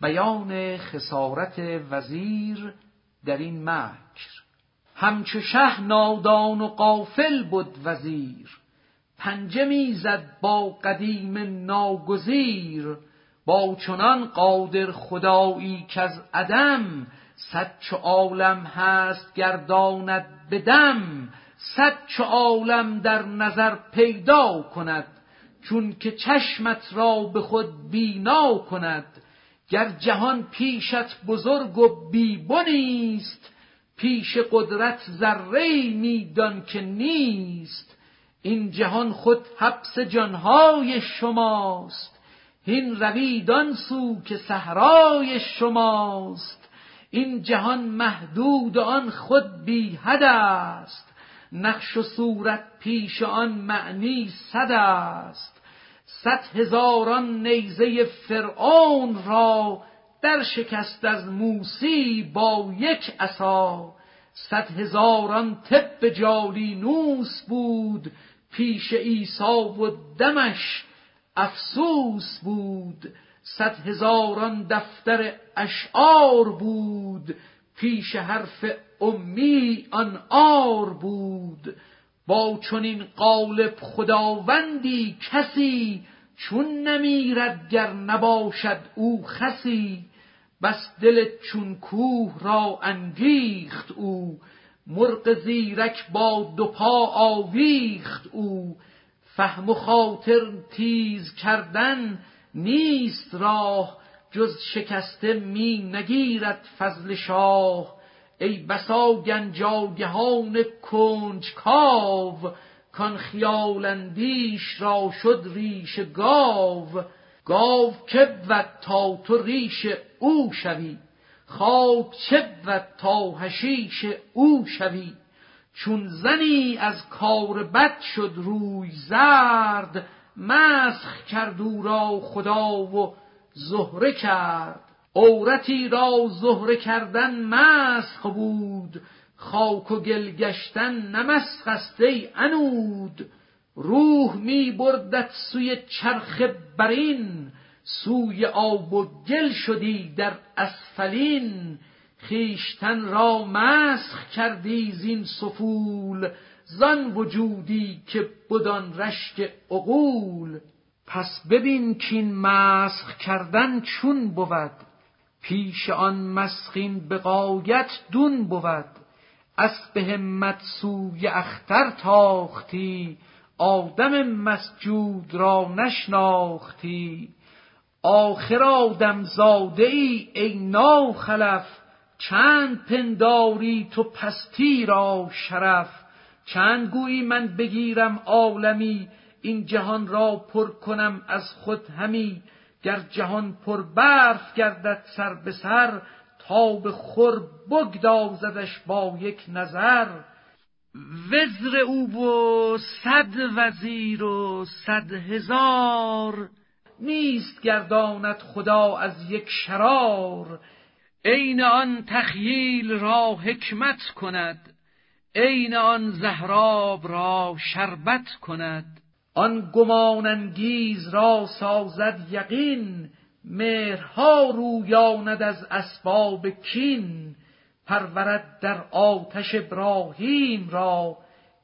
بیان خسارت وزیر در این مکر. همچو شه نادان و قافل بود وزیر. پنجه می‌زد با قدیم ناگزیر. با چنان قادر خدایی از عدم صد چو عالم هست گرداند بدم صد چو عالم در نظر پیدا کند چون که چشمت را به خود بینا کند. گر جهان پیشت بزرگ و بیبنیست پیش قدرت ذره میدان که نیست. این جهان خود حبس جانهای شماست هین روید آن سو که صحرای شماست. این جهان محدود آن خود بی حد است نقش و صورت پیش آن معنی صد است. صد هزاران نیزه فرعون را در شکست از موسی با یک عصا. صد هزاران طب جالینوس بود پیش عیسی و دمش افسوس بود. صد هزاران دفتر اشعار بود پیش حرف امی آن آر بود. با چنین قالب خداوندی کسی چون نمیرد گر نباشد او خسی بس دل چون کوه را انگیخت او مرغ زیرک با دو پا آویخت او. فهم و خاطر تیز کردن نیست راه جز شکسته می نگیرد فضل شاه. ای بسا گنجاگهان کنج کاو کان خیال اندیش را شد ریش گاو. گاو که بود تا تو ریش او شوی خاک چه بود تا حشیش او شوی. چون زنی از کار بد شد روی زرد مسخ کرد او را خدا و زهره کرد. عورتی را زهره کردن مسخ بود خاک و گل گشتن نه مسخ است ای عنود. روح می بردت سوی چرخ برین سوی آب و گل شدی در اسفلین. خویشتن را مسخ کردی زین سفول زان وجودی که بدان رشک عقول. پس ببین کین مسخ کردن چون بود. پیش آن مسخین به غایت دون بود. اسب همت سوی اختر تاختی آدم مسجود را نشناختی. آخر آدم زاده ای ای ناخلف چند پنداری تو پستی را شرف. چند گویی من بگیرم عالمی این جهان را پر کنم از خود همی. گر جهان پر برف گردد سر به سر تا به خور بگدازدش با یک نظر. وزر او و صد وزیر و صد هزار نیست گرداند خدا از یک شرار. عین آن تخییل را حکمت کند عین آن زهراب را شربت کند. آن گمان انگیز را سازد یقین مهرها رویاند از اسباب کین. پرورد در آتش ابراهیم را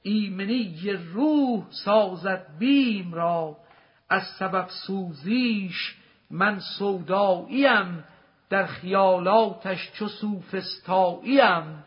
ایمنی روح سازد بیم را. از سبب سوزیش من سوداییم در خیالاتش چو سوفسطاییم